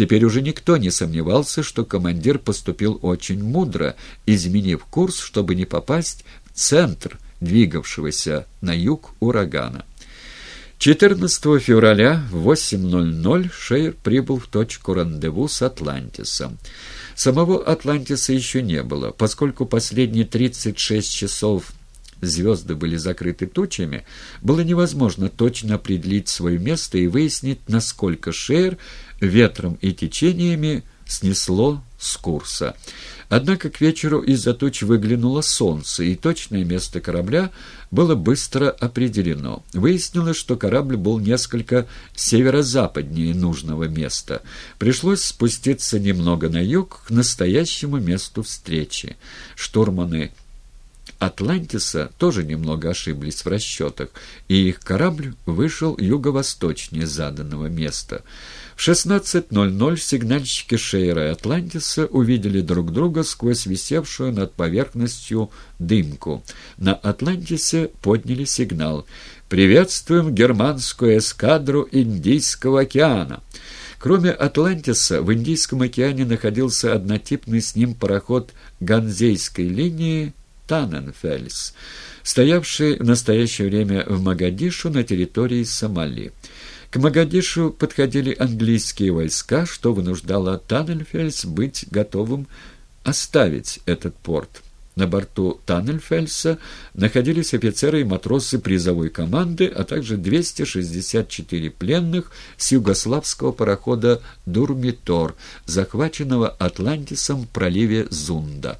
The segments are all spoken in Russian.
Теперь уже никто не сомневался, что командир поступил очень мудро, изменив курс, чтобы не попасть в центр двигавшегося на юг урагана. 14 февраля в 8.00 Шейер прибыл в точку рандеву с Атлантисом. Самого Атлантиса еще не было, поскольку последние 36 часов звезды были закрыты тучами, было невозможно точно определить свое место и выяснить, насколько Шейер ветром и течениями снесло с курса. Однако к вечеру из-за туч выглянуло солнце, и точное место корабля было быстро определено. Выяснилось, что корабль был несколько северо-западнее нужного места. Пришлось спуститься немного на юг к настоящему месту встречи. Штурманы Атлантиса тоже немного ошиблись в расчетах, и их корабль вышел юго-восточнее заданного места. В 16.00 сигнальщики Шейра и Атлантиса увидели друг друга сквозь висевшую над поверхностью дымку. На Атлантисе подняли сигнал «Приветствуем германскую эскадру Индийского океана». Кроме Атлантиса, в Индийском океане находился однотипный с ним пароход Ганзейской линии Таненфельс, стоявший в настоящее время в Магадишу на территории Сомали. К Магадишу подходили английские войска, что вынуждало Таннельфельс быть готовым оставить этот порт. На борту Таннельфельса находились офицеры и матросы призовой команды, а также 264 пленных с югославского парохода «Дурмитор», захваченного Атлантисом в проливе Зунда.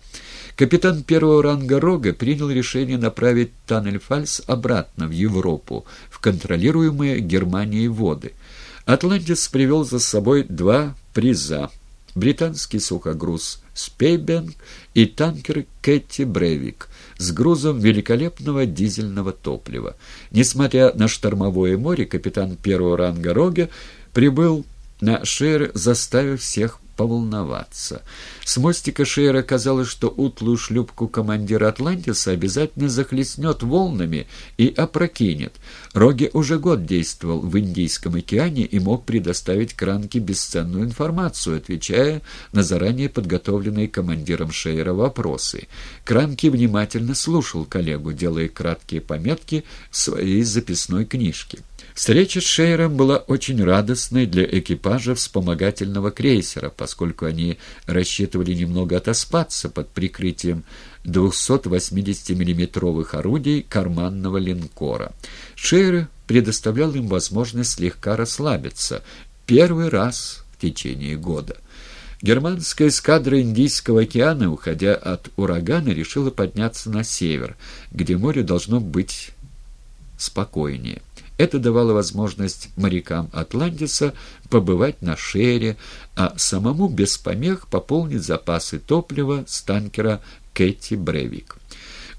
Капитан первого ранга Рога принял решение направить Таннельфальс обратно в Европу, в контролируемые Германией воды. Атлантис привел за собой два приза – британский сухогруз «Спейбенг» и танкер «Кэти Бревик» с грузом великолепного дизельного топлива. Несмотря на штормовое море, капитан первого ранга Рога прибыл на Шер, заставив всех поволноваться. С мостика Шейра казалось, что утлую шлюпку командира Атлантиса обязательно захлестнет волнами и опрокинет. Роги уже год действовал в Индийском океане и мог предоставить Кранке бесценную информацию, отвечая на заранее подготовленные командиром Шейра вопросы. Кранки внимательно слушал коллегу, делая краткие пометки в своей записной книжке. Встреча с Шейером была очень радостной для экипажа вспомогательного крейсера, поскольку они рассчитывали немного отоспаться под прикрытием 280 миллиметровых орудий карманного линкора. Шейер предоставлял им возможность слегка расслабиться, первый раз в течение года. Германская эскадра Индийского океана, уходя от урагана, решила подняться на север, где море должно быть спокойнее. Это давало возможность морякам Атлантиса побывать на шере, а самому без помех пополнить запасы топлива с танкера «Кэти Бревик».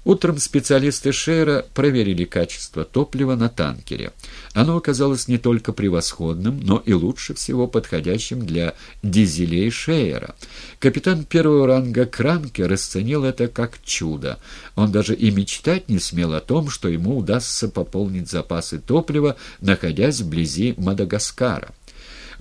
Утром специалисты Шейра проверили качество топлива на танкере. Оно оказалось не только превосходным, но и лучше всего подходящим для дизелей Шейера. Капитан первого ранга Кранке расценил это как чудо. Он даже и мечтать не смел о том, что ему удастся пополнить запасы топлива, находясь вблизи Мадагаскара.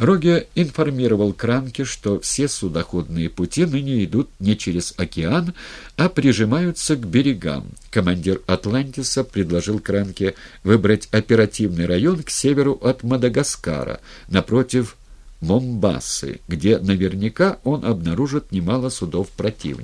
Роге информировал Кранке, что все судоходные пути ныне идут не через океан, а прижимаются к берегам. Командир «Атлантиса» предложил Кранке выбрать оперативный район к северу от Мадагаскара, напротив Момбасы, где наверняка он обнаружит немало судов противника.